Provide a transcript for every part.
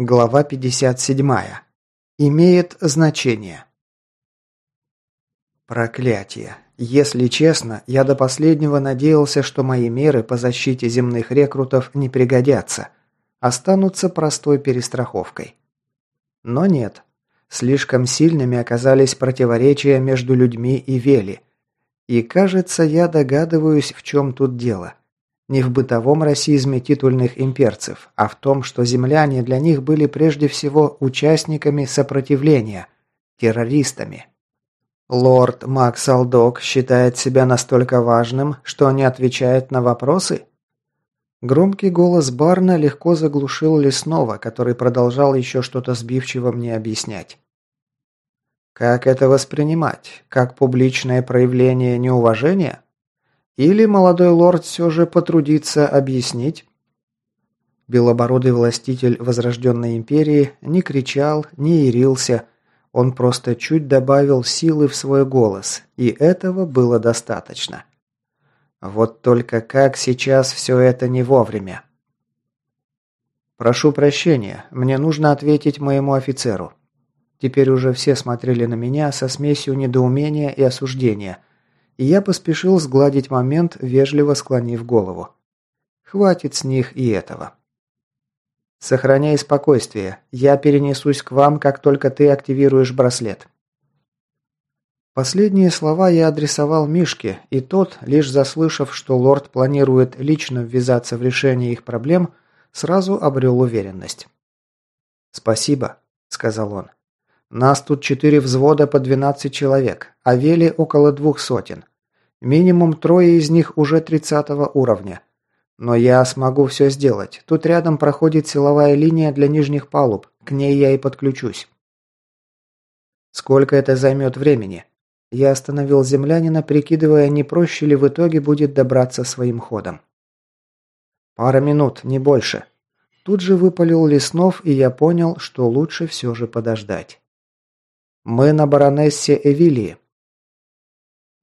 Глава 57. Имеет значение. Проклятие. Если честно, я до последнего надеялся, что мои меры по защите земных рекрутов не пригодятся, останутся простой перестраховкой. Но нет. Слишком сильными оказались противоречия между людьми и Вели. И кажется, я догадываюсь, в чем тут дело. Не в бытовом расизме титульных имперцев, а в том, что земляне для них были прежде всего участниками сопротивления, террористами. Лорд Макс Алдок считает себя настолько важным, что не отвечает на вопросы? Громкий голос Барна легко заглушил Лесного, который продолжал еще что-то сбивчиво мне объяснять. Как это воспринимать? Как публичное проявление неуважения? Или молодой лорд все же потрудится объяснить? Белобородый властитель возрожденной империи не кричал, не ярился. Он просто чуть добавил силы в свой голос, и этого было достаточно. Вот только как сейчас все это не вовремя. «Прошу прощения, мне нужно ответить моему офицеру». Теперь уже все смотрели на меня со смесью недоумения и осуждения – и я поспешил сгладить момент, вежливо склонив голову. Хватит с них и этого. Сохраняй спокойствие. Я перенесусь к вам, как только ты активируешь браслет. Последние слова я адресовал Мишке, и тот, лишь заслышав, что лорд планирует лично ввязаться в решение их проблем, сразу обрел уверенность. «Спасибо», — сказал он. «Нас тут четыре взвода по двенадцать человек, а Вели около двух сотен. Минимум трое из них уже тридцатого уровня. Но я смогу все сделать. Тут рядом проходит силовая линия для нижних палуб. К ней я и подключусь. Сколько это займет времени? Я остановил землянина, прикидывая, не проще ли в итоге будет добраться своим ходом. Пара минут, не больше. Тут же выпалил Леснов, и я понял, что лучше все же подождать. Мы на баронессе Эвилии.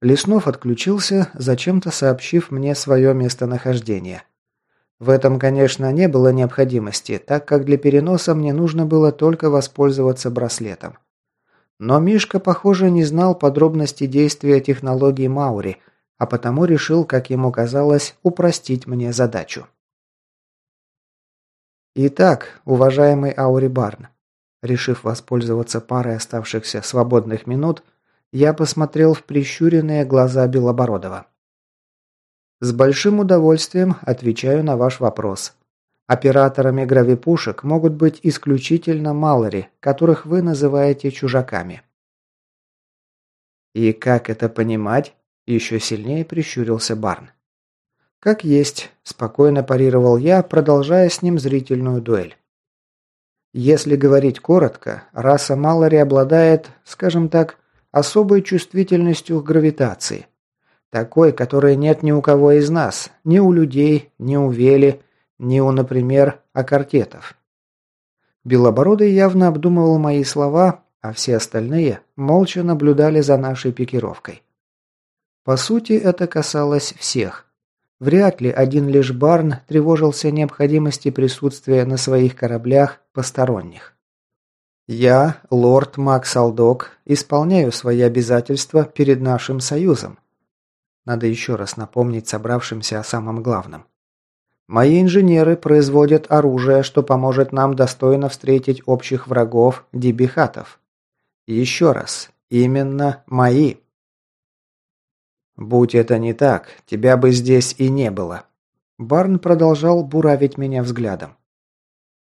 Леснов отключился, зачем-то сообщив мне свое местонахождение. В этом, конечно, не было необходимости, так как для переноса мне нужно было только воспользоваться браслетом. Но Мишка, похоже, не знал подробностей действия технологии Маури, а потому решил, как ему казалось, упростить мне задачу. Итак, уважаемый Аури Барн, решив воспользоваться парой оставшихся свободных минут, я посмотрел в прищуренные глаза Белобородова. С большим удовольствием отвечаю на ваш вопрос. Операторами гравипушек могут быть исключительно малори, которых вы называете чужаками. И как это понимать? Еще сильнее прищурился Барн. Как есть, спокойно парировал я, продолжая с ним зрительную дуэль. Если говорить коротко, раса Малори обладает, скажем так, особой чувствительностью к гравитации. Такой, которой нет ни у кого из нас, ни у людей, ни у Вели, ни у, например, акартетов. Белобородый явно обдумывал мои слова, а все остальные молча наблюдали за нашей пикировкой. По сути, это касалось всех. Вряд ли один лишь Барн тревожился необходимости присутствия на своих кораблях посторонних. Я, лорд Макс Алдок, исполняю свои обязательства перед нашим союзом. Надо еще раз напомнить собравшимся о самом главном. Мои инженеры производят оружие, что поможет нам достойно встретить общих врагов дебихатов. Еще раз, именно мои. Будь это не так, тебя бы здесь и не было. Барн продолжал буравить меня взглядом.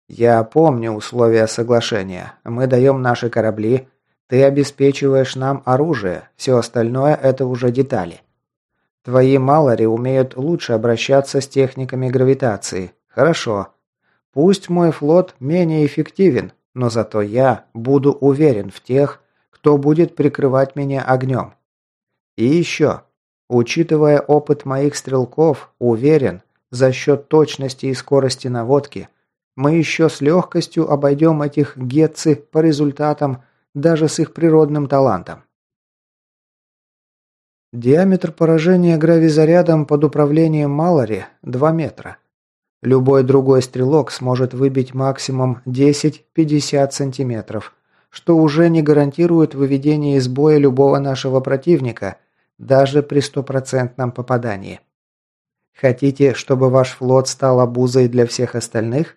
«Я помню условия соглашения. Мы даем наши корабли, ты обеспечиваешь нам оружие, все остальное – это уже детали. Твои малари умеют лучше обращаться с техниками гравитации. Хорошо. Пусть мой флот менее эффективен, но зато я буду уверен в тех, кто будет прикрывать меня огнем. И еще. Учитывая опыт моих стрелков, уверен, за счет точности и скорости наводки – мы еще с легкостью обойдем этих гетцы по результатам даже с их природным талантом. Диаметр поражения гравизарядом под управлением Малори – 2 метра. Любой другой стрелок сможет выбить максимум 10-50 сантиметров, что уже не гарантирует выведение из боя любого нашего противника, даже при стопроцентном попадании. Хотите, чтобы ваш флот стал обузой для всех остальных?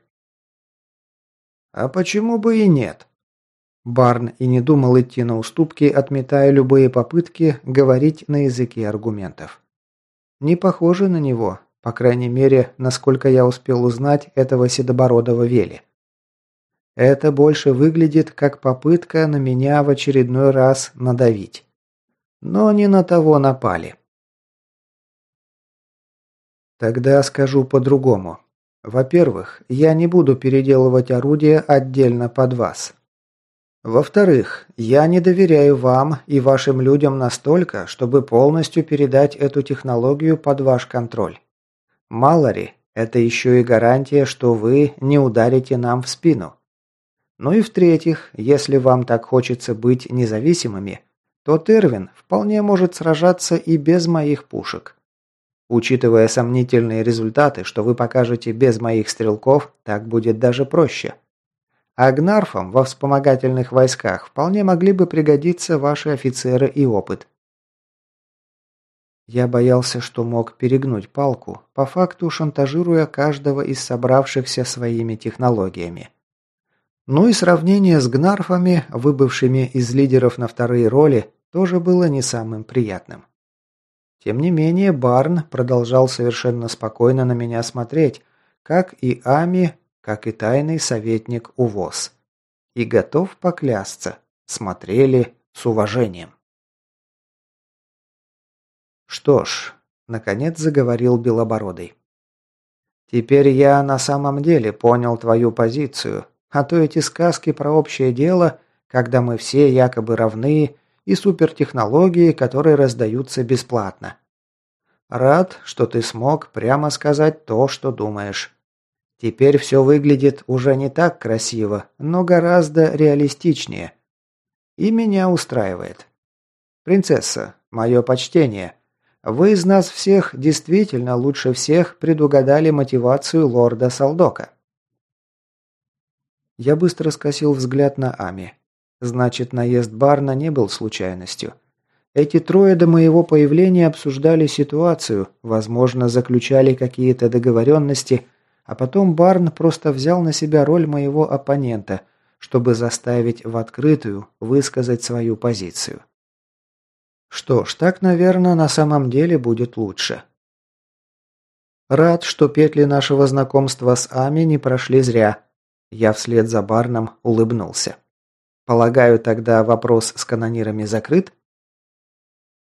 А почему бы и нет? Барн и не думал идти на уступки, отметая любые попытки говорить на языке аргументов. Не похоже на него, по крайней мере, насколько я успел узнать этого седобородого Вели. Это больше выглядит как попытка на меня в очередной раз надавить. Но не на того напали. Тогда скажу по-другому. Во-первых, я не буду переделывать орудие отдельно под вас. Во-вторых, я не доверяю вам и вашим людям настолько, чтобы полностью передать эту технологию под ваш контроль. Мало это еще и гарантия, что вы не ударите нам в спину. Ну и в-третьих, если вам так хочется быть независимыми, то Тервин вполне может сражаться и без моих пушек. Учитывая сомнительные результаты, что вы покажете без моих стрелков, так будет даже проще. А гнарфам во вспомогательных войсках вполне могли бы пригодиться ваши офицеры и опыт. Я боялся, что мог перегнуть палку, по факту шантажируя каждого из собравшихся своими технологиями. Ну и сравнение с гнарфами, выбывшими из лидеров на вторые роли, тоже было не самым приятным. Тем не менее, Барн продолжал совершенно спокойно на меня смотреть, как и Ами как и тайный советник УВОЗ. И готов поклясться, смотрели с уважением. Что ж, наконец заговорил Белобородый. Теперь я на самом деле понял твою позицию, а то эти сказки про общее дело, когда мы все якобы равны, и супертехнологии, которые раздаются бесплатно. Рад, что ты смог прямо сказать то, что думаешь. Теперь все выглядит уже не так красиво, но гораздо реалистичнее. И меня устраивает. Принцесса, мое почтение. Вы из нас всех действительно лучше всех предугадали мотивацию лорда Салдока. Я быстро скосил взгляд на Ами. Значит, наезд Барна не был случайностью. Эти трое до моего появления обсуждали ситуацию, возможно, заключали какие-то договоренности, а потом Барн просто взял на себя роль моего оппонента, чтобы заставить в открытую высказать свою позицию. Что ж, так, наверное, на самом деле будет лучше. Рад, что петли нашего знакомства с Ами не прошли зря. Я вслед за Барном улыбнулся. Полагаю, тогда вопрос с канонирами закрыт?